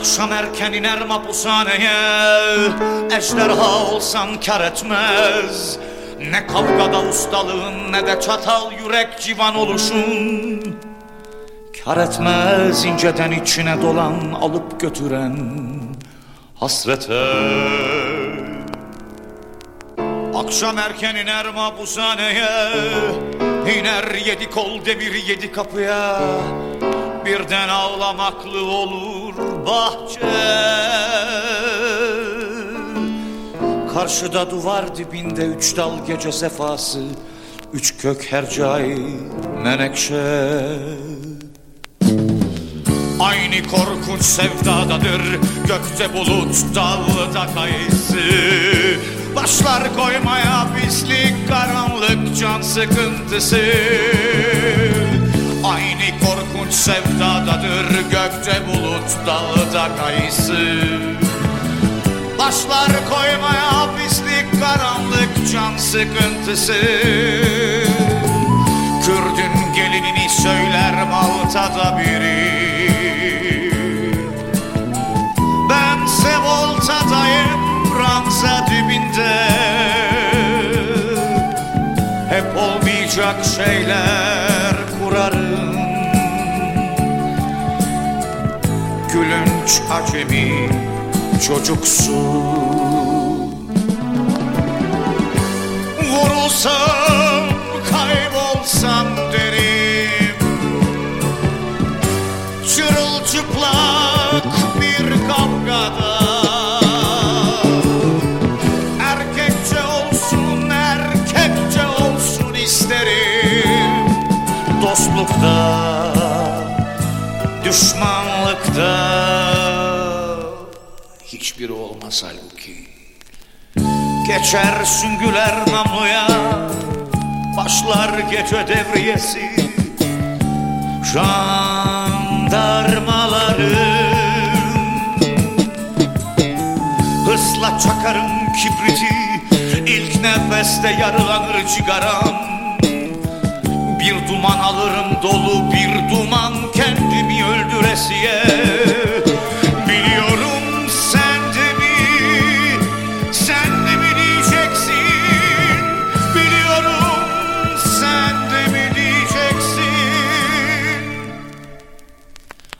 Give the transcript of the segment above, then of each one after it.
Akşam erken iner mapushaneye. Ejderha olsan kar etmez. Ne kavgada ustalığın ne de çatal yürek civan oluşun. Kar etmez inceden içine dolan alıp götüren hasrete Akşam erken iner mapushaneye İner yedi kol demir yedi kapıya. Birden ağlamaklı olur bahçe. Karşıda duvar dibinde üç dal gece sefası Üç kök hercai menekşe Aynı korkunç sevdadadır. Gökte bulut dalda kayısı. Başlar koymaya pislik karanlık can sıkıntısı. Aynı korkunç sevdadadır. Gökte bulut dalda kayısı. Başlar koymaya pislik karanlık can sıkıntısı. Kürdün gelinini söyler Malta'da biri olmayacak şeyler kurarım. Gülünç acemi çocuksu Vurulsam kaybolsam derim. Çırılçıplak Dostlukta düşmanlıkta. Hiçbiri olmaz halbuki. Geçer süngüler namluya Başlar gece devriyesi. Jandarmaların Hısla çakarım kibriti. İlk nefeste yarılanır cigaram Bir duman alırım dolu bir duman Kendimi öldüresiye. Biliyorum sen de mi Sen de mi diyeceksin? Biliyorum sen de mi diyeceksin?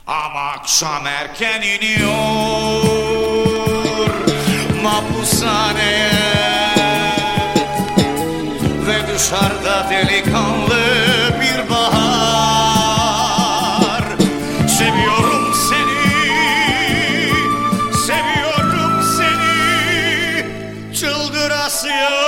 Ama akşam erken iniyor Mahpushaneye dışarıda delikanlı Gracias.